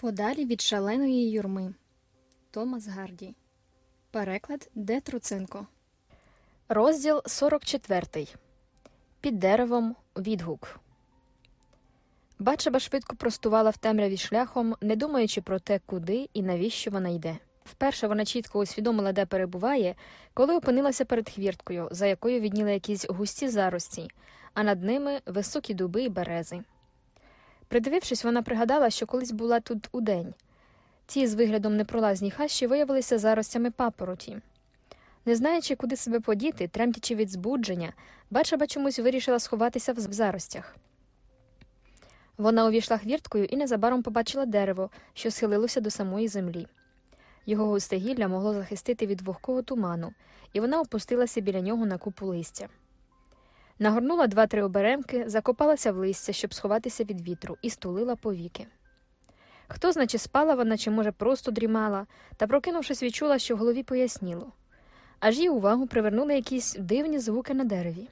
Подалі від шаленої юрми. Томас Гарді. Переклад Де Труценко. Розділ 44. Під деревом відгук. Бачаба швидко простувала в темряві шляхом, не думаючи про те, куди і навіщо вона йде. Вперше вона чітко усвідомила, де перебуває, коли опинилася перед хвірткою, за якою відніли якісь густі зарості, а над ними високі дуби і берези. Придивившись, вона пригадала, що колись була тут удень. Ті з виглядом непролазні хащі виявилися заростями папороті. Не знаючи, куди себе подіти, тремтячи від збудження, бачаба чомусь вирішила сховатися в заростях. Вона увійшла хвірткою і незабаром побачила дерево, що схилилося до самої землі. Його густе гілля могло захистити від вогкого туману, і вона опустилася біля нього на купу листя. Нагорнула два-три оберемки, закопалася в листя, щоб сховатися від вітру, і стулила повіки. Хто значи спала вона, чи, може, просто дрімала, та, прокинувшись, відчула, що в голові поясніло. Аж її увагу привернули якісь дивні звуки на дереві.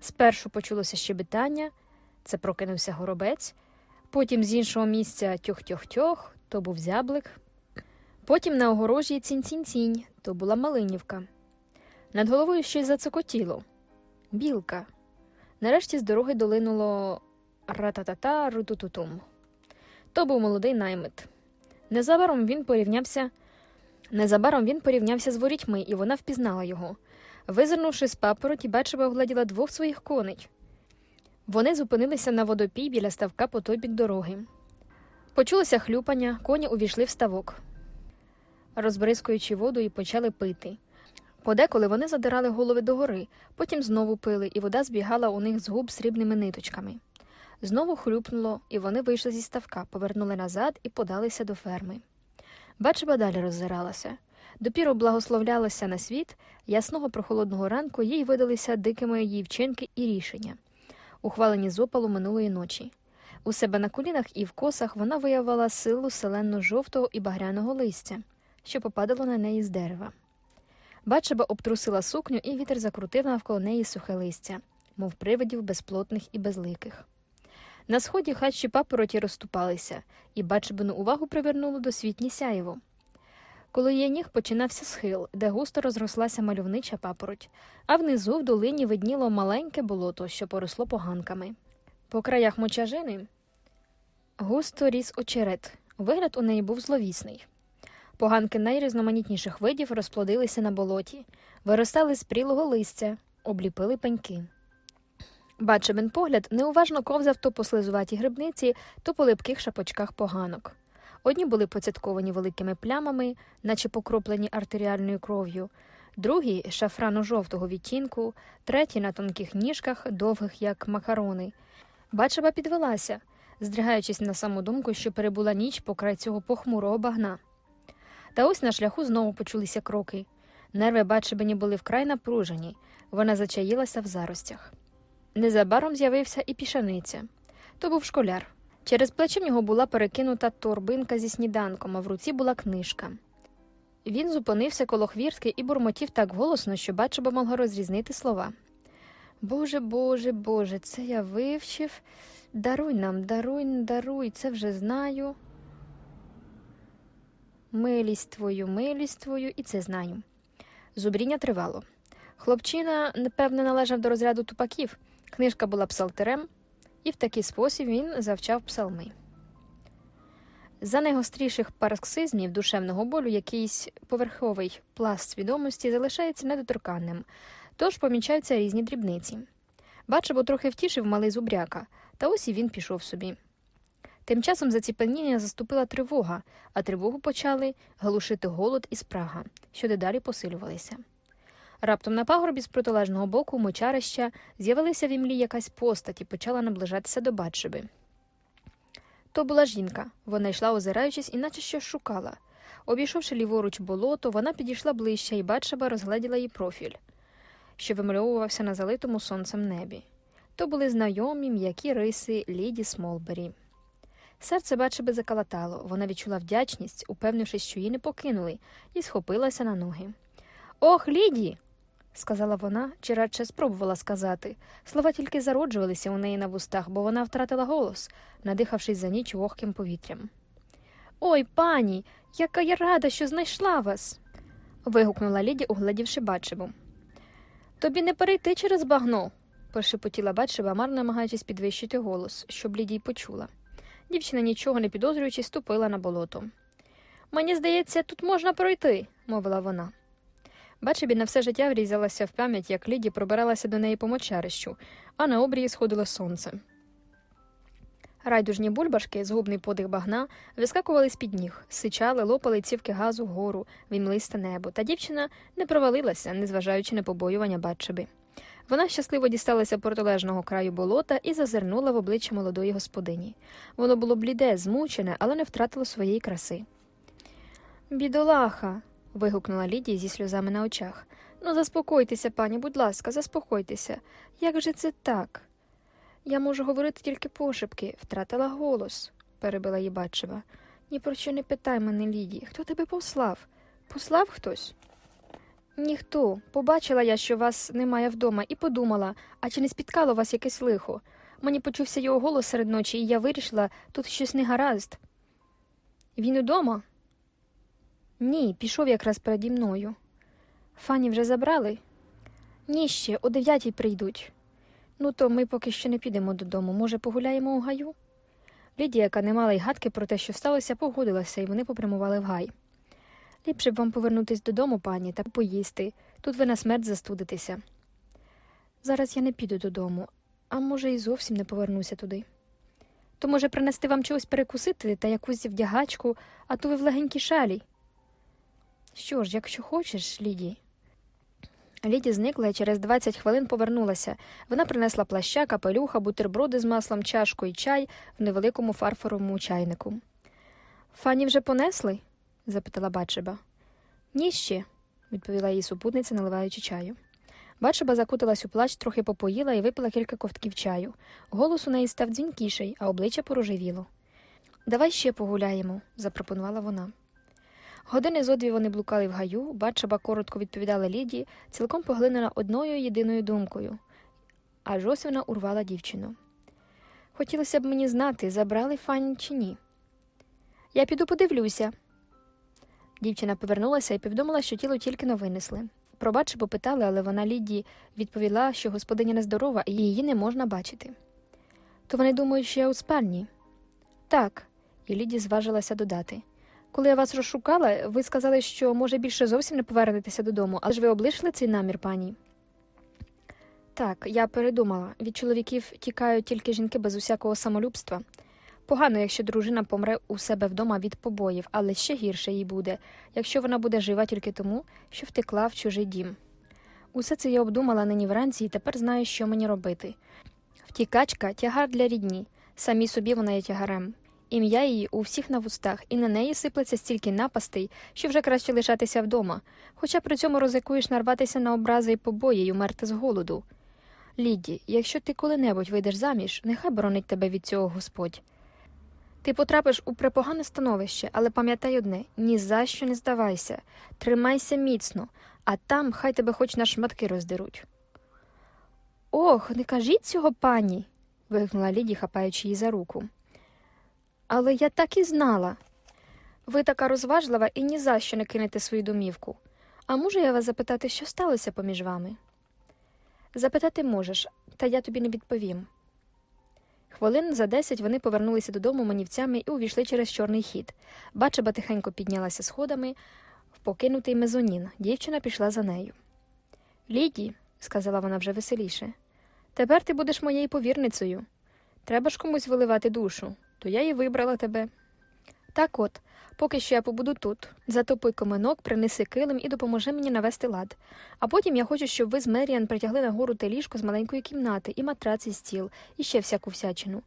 Спершу почулося щебетання, це прокинувся горобець, потім з іншого місця тьох-тьох-тьох, то був зяблик, потім на огорожі цінь-цінь-цінь, то була малинівка. Над головою щось зацокотіло. Білка. Нарешті з дороги долинуло рататата рутутутум. То був молодий наймит. Незабаром він порівнявся. Незабаром він порівнявся з ворітьми, і вона впізнала його. Визирнувши з папороті, бачива огледіла двох своїх коней. Вони зупинилися на водопій біля ставка по той бік дороги. Почулося хлюпання, коні увійшли в ставок, розбризкуючи воду і почали пити. Подеколи вони задирали голови догори, потім знову пили, і вода збігала у них з губ срібними ниточками. Знову хлюпнуло, і вони вийшли зі ставка, повернули назад і подалися до ферми. Бачиба далі роззиралася. Допіру благословлялася на світ, ясного прохолодного ранку їй видалися дикими її вчинки і рішення, ухвалені з опалу минулої ночі. У себе на колінах і в косах вона виявила силу селенно жовтого і багряного листя, що попадало на неї з дерева. Бачаба обтрусила сукню, і вітер закрутив навколо неї сухе листя, мов привидів безплотних і безликих. На сході хатчі папороті розступалися, і бачабину увагу привернуло до світні сяєво. Коли її ніг починався схил, де густо розрослася мальовнича папороть, а внизу в долині видніло маленьке болото, що поросло поганками. По краях мочажини густо ріс очерет. Вигляд у неї був зловісний. Поганки найрізноманітніших видів розплодилися на болоті, виростали з прілого листя, обліпили пеньки. Бачебен погляд неуважно ковзав то по слизуватій грибниці, то по липких шапочках поганок. Одні були поцятковані великими плямами, наче покроплені артеріальною кров'ю, другі шафрано жовтого відтінку, треті на тонких ніжках, довгих, як макарони. Бачаба підвелася, здригаючись на саму думку, що перебула ніч покрай цього похмурого багна. Та ось на шляху знову почулися кроки. Нерви бачебені були вкрай напружені, вона зачаїлася в заростях. Незабаром з'явився і пішаниця. То був школяр. Через плече в нього була перекинута торбинка зі сніданком, а в руці була книжка. Він зупинився коло хвіртки і бурмотів так голосно, що бачиба могла розрізнити слова. Боже, Боже, Боже, це я вивчив. Даруй нам, даруй, даруй, це вже знаю. Милість твою, милість твою, і це знаю. Зубріння тривало. Хлопчина, напевне, належав до розряду тупаків. Книжка була псалтерем, і в такий спосіб він завчав псалми. За найгостріших пароксизмів душевного болю якийсь поверховий пласт свідомості залишається недоторканним, тож помічаються різні дрібниці. Бачив, трохи втішив малий зубряка, та ось і він пішов собі. Тим часом заціпеніння заступила тривога, а тривогу почали глушити голод і спрага, що дедалі посилювалися. Раптом на пагорбі з протилежного боку мочарища з'явилася в імлі якась постать і почала наближатися до Батшеби. То була жінка. Вона йшла, озираючись, іначе щось шукала. Обійшовши ліворуч болото, вона підійшла ближче, і Батшеба розгледіла її профіль, що вимальовувався на залитому сонцем небі. То були знайомі м'які риси Ліді Смолбері. Серце Батшеби закалатало. Вона відчула вдячність, упевнившись, що її не покинули, і схопилася на ноги. Ох, Ліді сказала вона, чи радше спробувала сказати. Слова тільки зароджувалися у неї на вустах, бо вона втратила голос, надихавшись за ніч вогким повітрям. Ой, пані, яка я рада, що знайшла вас. вигукнула Ліді, угледівши бачиву. Тобі не перейти через багно, прошепотіла бачива, марно намагаючись підвищити голос, щоб Лідій почула. Дівчина, нічого не підозрюючи, ступила на болото. Мені здається, тут можна пройти, мовила вона. Бачибі на все життя врізалася в пам'ять, як Ліді пробиралася до неї по мочарищу, а на обрії сходило сонце. Райдужні бульбашки, згубний подих багна, вискакували з під ніг, сичали, лопали цівки газу вгору, в імлисте небо, та дівчина не провалилася, незважаючи на побоювання Батшеби. Вона щасливо дісталася протилежного краю болота і зазирнула в обличчя молодої господині. Воно було бліде, змучене, але не втратило своєї краси. Бідолаха. вигукнула Лідія зі сльозами на очах. Ну, заспокойтеся, пані, будь ласка, заспокойтеся. Як же це так? Я можу говорити тільки пошепки, втратила голос, перебила її бачива. Ні про що не питай мене, Ліді. Хто тебе послав? Послав хтось? Ніхто. Побачила я, що вас немає вдома, і подумала, а чи не спіткало вас якесь лихо? Мені почувся його голос серед ночі, і я вирішила, тут щось не гаразд. Він удома? Ні, пішов якраз переді мною. Фані вже забрали? Ні, ще, о дев'ятій прийдуть. Ну, то ми поки що не підемо додому. Може, погуляємо у гаю? Лідія, яка не мала й гадки про те, що сталося, погодилася, і вони попрямували в гай. Ліпше б вам повернутись додому, пані, та поїсти. Тут ви на смерть застудитеся. Зараз я не піду додому, а може, і зовсім не повернуся туди. То, може, принести вам чогось перекусити та якусь вдягачку, а то ви в легенькій шалі. Що ж, якщо хочеш, Ліді. Ліді зникла і через 20 хвилин повернулася. Вона принесла плаща, капелюха, бутерброди з маслом, чашку і чай в невеликому фарфоровому чайнику. Фані вже понесли? Запитала Бачеба. Ні ще, відповіла її супутниця, наливаючи чаю. Бачеба закуталась у плащ, трохи попоїла і випила кілька ковтків чаю. Голос у неї став дзвінкіший, а обличчя порожевіло. Давай ще погуляємо, запропонувала вона. Години зо дві вони блукали в гаю, Бачаба коротко відповідала Ліді, цілком поглинена одною єдиною думкою. Аж ось вона урвала дівчину. Хотілося б мені знати, забрали Фанні чи ні. Я піду подивлюся. Дівчина повернулася і повідомила, що тіло тільки но винесли. Про Бачабу питали, але вона Ліді відповіла, що господиня нездорова і її не можна бачити. То вони думають, що я у спальні? Так, і Ліді зважилася додати. Коли я вас розшукала, ви сказали, що, може, більше зовсім не повернетеся додому, але ж ви облишили цей намір, пані? Так, я передумала. Від чоловіків тікають тільки жінки без усякого самолюбства. Погано, якщо дружина помре у себе вдома від побоїв, але ще гірше їй буде, якщо вона буде жива тільки тому, що втекла в чужий дім. Усе це я обдумала нині вранці і тепер знаю, що мені робити. Втікачка тягар для рідні, самі собі вона є тягарем. Ім'я її у всіх на вустах, і на неї сиплеться стільки напастей, що вже краще лишатися вдома, хоча при цьому ризикуєш нарватися на образи і побої й умерти з голоду. Ліді, якщо ти коли-небудь вийдеш заміж, нехай боронить тебе від цього Господь. Ти потрапиш у препогане становище, але пам'ятай одне ні за що не здавайся, тримайся міцно, а там хай тебе хоч на шматки роздеруть. Ох, не кажіть цього, пані. вигукнула Ліді, хапаючи її за руку. Але я так і знала. Ви така розважлива і ні за що не кинете свою домівку. А можу я вас запитати, що сталося поміж вами? Запитати можеш, та я тобі не відповім. Хвилин за десять вони повернулися додому манівцями і увійшли через чорний хід. Бачаба тихенько піднялася сходами в покинутий мезонін. Дівчина пішла за нею. Ліді, сказала вона вже веселіше, тепер ти будеш моєю повірницею. Треба ж комусь виливати душу то я і вибрала тебе. Так от, поки що я побуду тут. Затопи коминок, принеси килим і допоможи мені навести лад. А потім я хочу, щоб ви з Меріан притягли нагору те ліжко з маленької кімнати, і матрац, і стіл, і ще всяку всячину.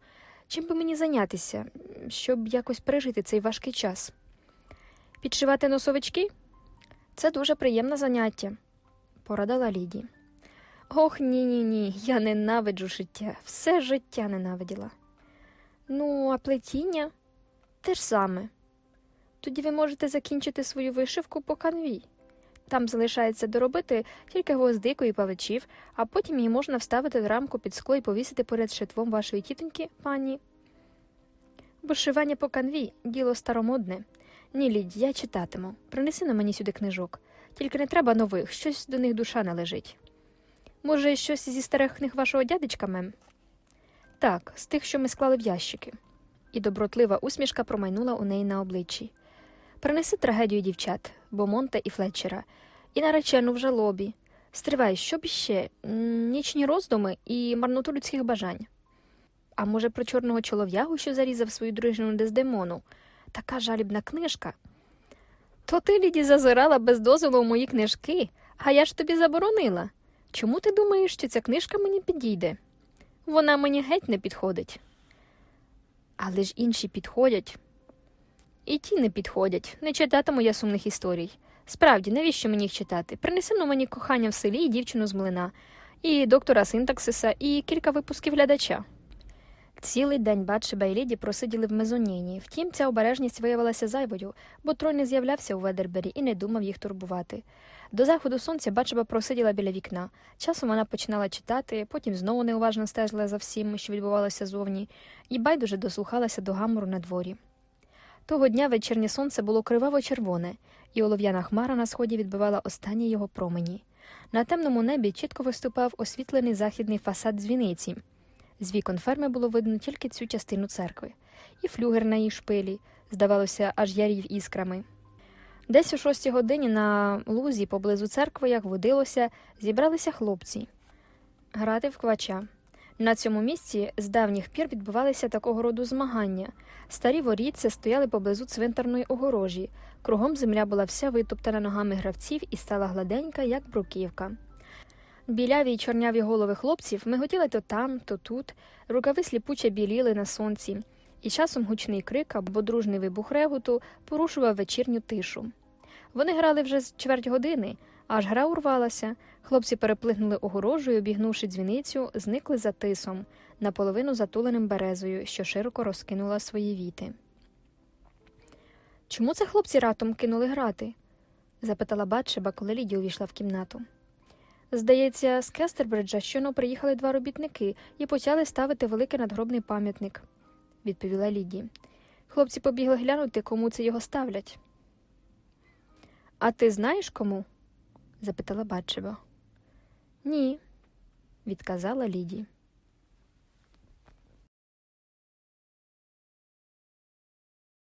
Чим би мені зайнятися, щоб якось пережити цей важкий час? Підшивати носовички? Це дуже приємне заняття, порадила Ліді. Ох, ні, ні, ні, я ненавиджу життя, все життя ненавиділа. Ну, а плетіння те ж саме. Тоді ви можете закінчити свою вишивку по канві. Там залишається доробити тільки гвоздику і павичів, а потім її можна вставити в рамку під скло і повісити поряд шитвом вашої тітоньки, пані. Вишивання по канві діло старомодне. Ні, Лідь, я читатиму. Принеси на мені сюди книжок. Тільки не треба нових, щось до них душа належить. Може, щось зі старих книг вашого дядечка, мем? Так, з тих, що ми склали в ящики. І добротлива усмішка промайнула у неї на обличчі. Принеси трагедію дівчат, Бомонта і Флетчера, і наречену в жалобі. Стривай, що б іще? Нічні роздуми і марноту людських бажань. А може, про чорного чолов'ягу, що зарізав свою дружину Дездемону? Така жалібна книжка. То ти, Ліді, зазирала без дозволу в мої книжки, а я ж тобі заборонила. Чому ти думаєш, що ця книжка мені підійде? Вона мені геть не підходить. Але ж інші підходять. І ті не підходять. Не читатиму я сумних історій. Справді, навіщо мені їх читати? Принеси на мені кохання в селі і дівчину з млина, і доктора синтаксиса, і кілька випусків глядача. Цілий день Батшеба і Ліді просиділи в мезоніні. Втім, ця обережність виявилася зайвою, бо Трой не з'являвся у Ведербері і не думав їх турбувати. До заходу сонця Батшеба просиділа біля вікна. Часом вона починала читати, потім знову неуважно стежила за всім, що відбувалося зовні, і байдуже дослухалася до гамору на дворі. Того дня вечірнє сонце було криваво-червоне, і олов'яна хмара на сході відбивала останні його промені. На темному небі чітко виступав освітлений західний фасад дзвіниці. З вікон ферми було видно тільки цю частину церкви, і флюгер на її шпилі, здавалося, аж ярів іскрами. Десь о шостій годині на лузі поблизу церкви, як водилося, зібралися хлопці грати в квача. На цьому місці з давніх пір відбувалися такого роду змагання. Старі воріться стояли поблизу цвинтарної огорожі. Кругом земля була вся витоптана ногами гравців і стала гладенька, як бруківка. Біляві й чорняві голови хлопців миготіли то там, то тут, рукави сліпуче біліли на сонці, і часом гучний крик або дружний вибух реготу порушував вечірню тишу. Вони грали вже з чверть години, аж гра урвалася. Хлопці переплигнули огорожу і, обігнувши дзвіницю, зникли за тисом, наполовину затуленим березою, що широко розкинула свої віти. Чому це хлопці ратом кинули грати? запитала Батшеба, коли Лідія увійшла в кімнату. Здається, з Кестербриджа щойно приїхали два робітники і почали ставити великий надгробний пам'ятник, відповіла Ліді. Хлопці побігли глянути, кому це його ставлять. А ти знаєш кому? Запитала Батчева. Ні, відказала Ліді.